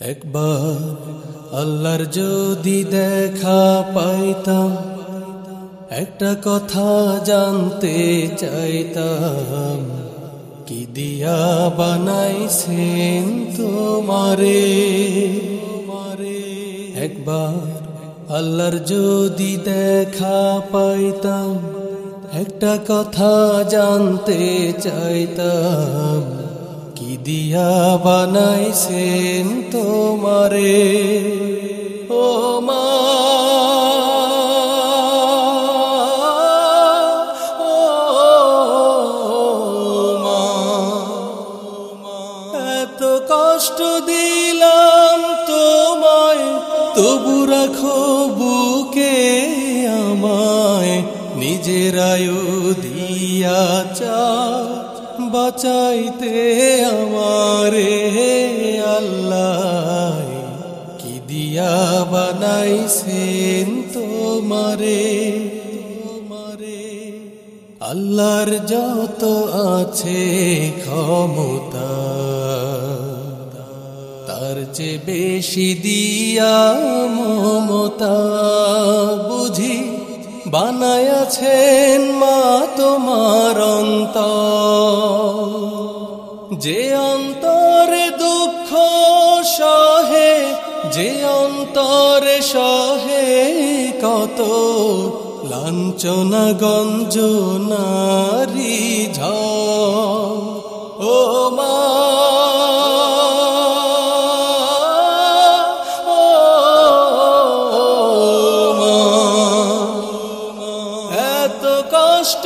একবার আল্লাহর যদি দেখা পাইতাম, একটা কথা জানতে চাইতাম, কি দিয়া বানাইছেন তোমারে? একবার আল্লাহর যদি দেখা পাইতাম, একটা কথা জানতে চাইতাম দিয়া বানাইছেন তোমারে, ও মা। এত কষ্ট দিলাম তোমায়, তবু রাখো বুকে আমায়, নিজের আয়ু দিয়া চা। বাঁচাইতে আমারে আল্লাহ কি দিয়া বানাইছেন তোমারে? আল্লাহর যত আছে ক্ষমতা, তার চেয়ে বেশি দিয়া মমতা। বুঝি বানায়াছেন মা তোমার অন্ত যে অন্তরে সহে কত লাঞ্ছনা গঞ্জ নারী ও মা। এত কষ্ট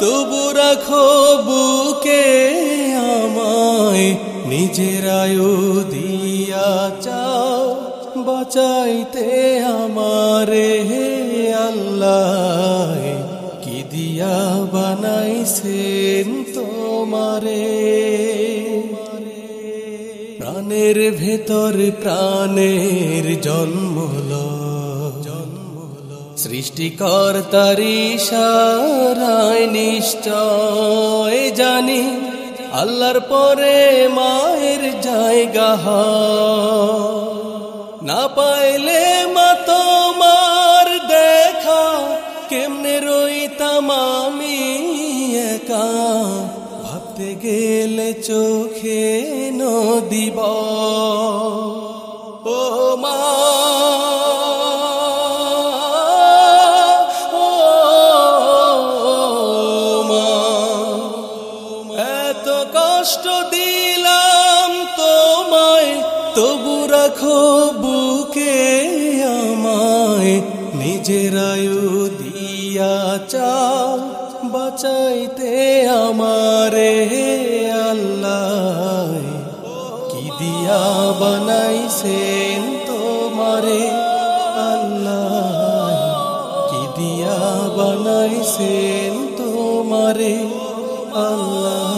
তবু রাখো বুকে আমায়। নিজের আয়ু দিয়া চাও, বাঁচাইতে আমারে আল্লাহ। কি দিয়া বানাইছেন তোমারে? প্রাণের ভেতর প্রাণের জন্মল জন্মল সৃষ্টিকর্তারি সারায় নিশ্চয় জানি আল্লাহর পরে মায়ের জায়গা। না পাইলে মা তোমার দেখা কেমনে রইতাম আমি একা ভাবতে গেলে চোখে নদীব ও মা এত কষ্ট দিলাম তোমায়, তবু রাখো বুকে আমায়। নিজের আয়ু দিয়া চাও বাঁচাইতে আমারে আল্লাহ। কি দিয়া বানাইছেন তোমারে আল্লাহ? কি দিয়া বানাইছেন তোমারে আল্লাহ?